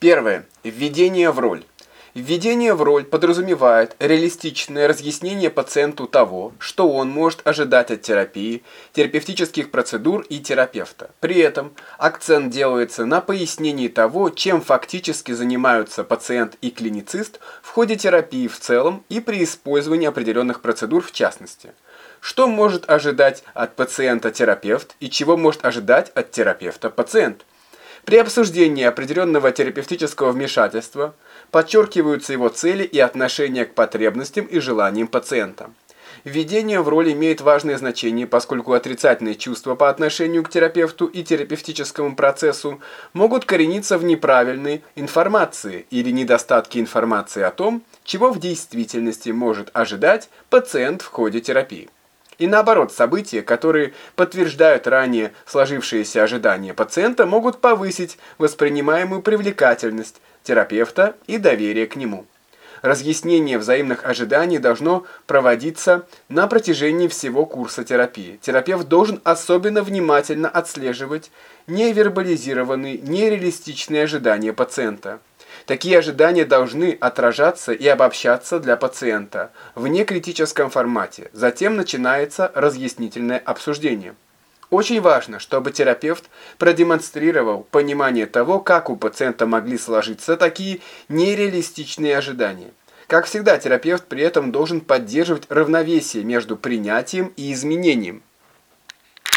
Первое. Введение в роль. Введение в роль подразумевает реалистичное разъяснение пациенту того, что он может ожидать от терапии, терапевтических процедур и терапевта. При этом акцент делается на пояснении того, чем фактически занимаются пациент и клиницист в ходе терапии в целом и при использовании определенных процедур в частности. Что может ожидать от пациента терапевт и чего может ожидать от терапевта пациент. При обсуждении определенного терапевтического вмешательства подчеркиваются его цели и отношения к потребностям и желаниям пациента. Введение в роль имеет важное значение, поскольку отрицательные чувства по отношению к терапевту и терапевтическому процессу могут корениться в неправильной информации или недостатке информации о том, чего в действительности может ожидать пациент в ходе терапии. И наоборот, события, которые подтверждают ранее сложившиеся ожидания пациента, могут повысить воспринимаемую привлекательность терапевта и доверие к нему. Разъяснение взаимных ожиданий должно проводиться на протяжении всего курса терапии. Терапевт должен особенно внимательно отслеживать невербализированные, нереалистичные ожидания пациента. Такие ожидания должны отражаться и обобщаться для пациента в некритическом формате. Затем начинается разъяснительное обсуждение. Очень важно, чтобы терапевт продемонстрировал понимание того, как у пациента могли сложиться такие нереалистичные ожидания. Как всегда, терапевт при этом должен поддерживать равновесие между принятием и изменением.